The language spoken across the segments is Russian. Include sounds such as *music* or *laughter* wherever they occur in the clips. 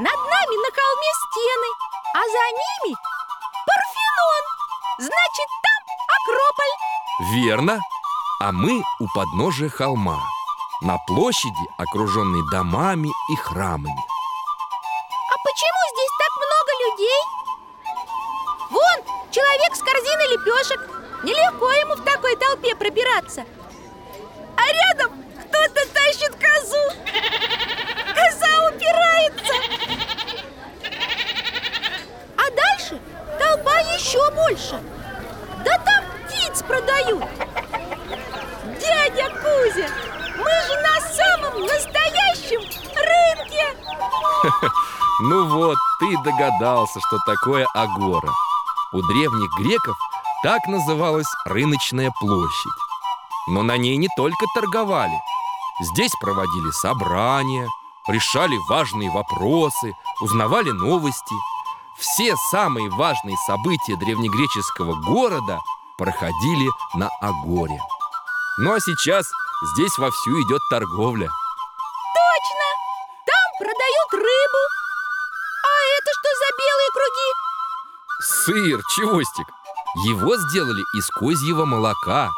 Над нами на холме стены, а за ними Парфенон. Значит, там Акрополь. Верно. А мы у подножия холма. На площади, окруженной домами и храмами. А почему здесь так много людей? Вон, человек с корзиной лепешек. Нелегко ему в такой толпе пробираться. А рядом кто-то тащит козу. Упирается. А дальше толпа еще больше. Да там птиц продают. Дядя Кузя, мы же на самом настоящем рынке. *laughs* Ну вот, ты догадался, что такое агора. У древних греков так называлась рыночная площадь. Но на ней не только торговали. Здесь проводили собрания, решали важные вопросы, узнавали новости. Все самые важные события древнегреческого города проходили на Агоре. Ну а сейчас здесь вовсю идет торговля. Точно! Там продают рыбу. А это что за белые круги? Сыр, чевостик. Его сделали из козьего молока.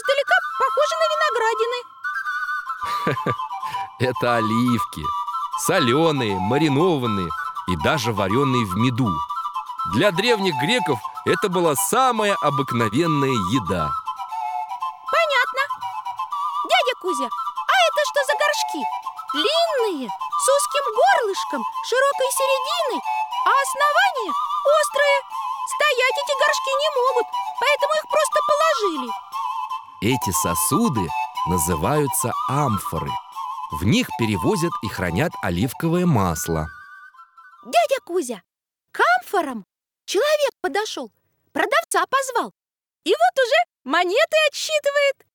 Издалека похоже на виноградины. *laughs* Это оливки. Соленые, маринованные и даже вареные в меду. Для древних греков это была самая обыкновенная еда. Понятно. Дядя Кузя, а это что за горшки? Длинные, с узким горлышком, широкой серединой, а основание острое. Стоять эти горшки не могут, поэтому их просто положили. Эти сосуды называются амфоры. В них перевозят и хранят оливковое масло. Дядя Кузя, к амфорам человек подошел, продавца позвал. И вот уже монеты отсчитывает.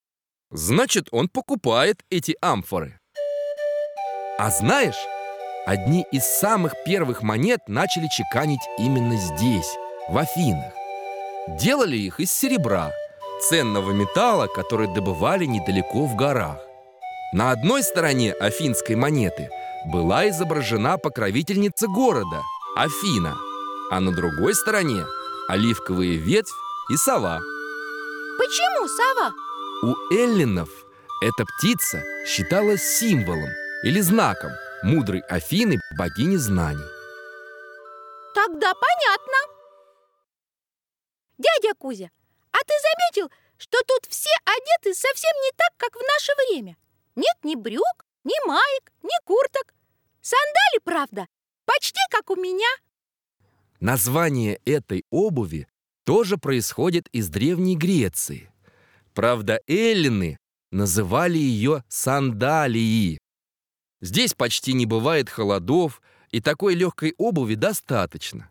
Значит, он покупает эти амфоры. А знаешь, одни из самых первых монет начали чеканить именно здесь, в Афинах. Делали их из серебра, ценного металла, который добывали недалеко в горах. На одной стороне афинской монеты была изображена покровительница города – Афина, а на другой стороне – оливковая ветвь и сова. Почему сова? У эллинов эта птица считалась символом или знаком мудрой Афины, богини знаний. Тогда понятно. Дядя Кузя, а ты заметил, что тут все одеты совсем не так, как в наше время? Нет ни брюк, ни маек, ни курток. Сандали, правда, почти как у меня. Название этой обуви тоже происходит из Древней Греции. Правда, эллины называли ее сандалии. Здесь почти не бывает холодов, и такой легкой обуви достаточно.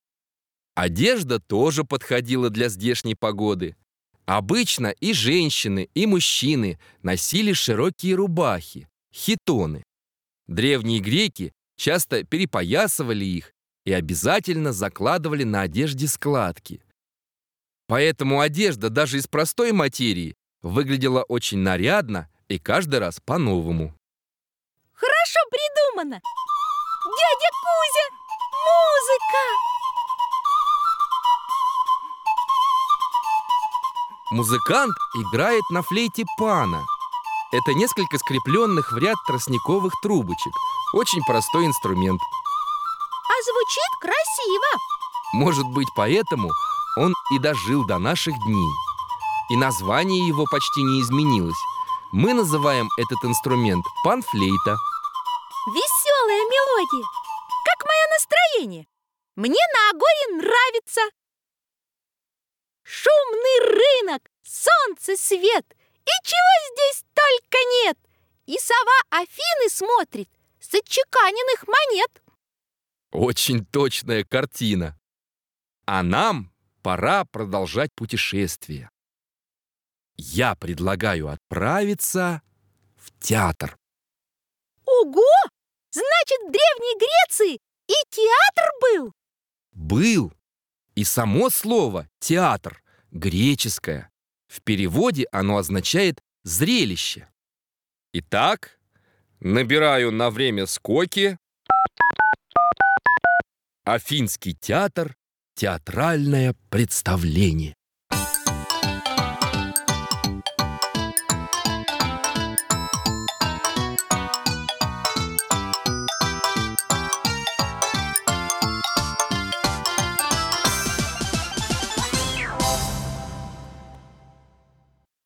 Одежда тоже подходила для здешней погоды. Обычно и женщины, и мужчины носили широкие рубахи, хитоны. Древние греки часто перепоясывали их и обязательно закладывали на одежде складки. Поэтому одежда даже из простой материи выглядела очень нарядно и каждый раз по-новому. Хорошо придумано. Дядя Кузя, музыка! Музыкант играет на флейте пана. Это несколько скрепленных в ряд тростниковых трубочек. Очень простой инструмент. А звучит красиво. Может быть, поэтому он и дожил до наших дней. И название его почти не изменилось. Мы называем этот инструмент панфлейта. Веселая мелодия. Как мое настроение. Мне на Агоре нравится. Рынок, солнце, свет. И чего здесь только нет. И сова Афины смотрит с отчеканенных монет. Очень точная картина. А нам пора продолжать путешествие. Я предлагаю отправиться в театр. Ого! Значит, в Древней Греции и театр был? Был. И само слово «театр» греческое. В переводе оно означает «зрелище». Итак, набираю на время скоки. Афинский театр. Театральное представление.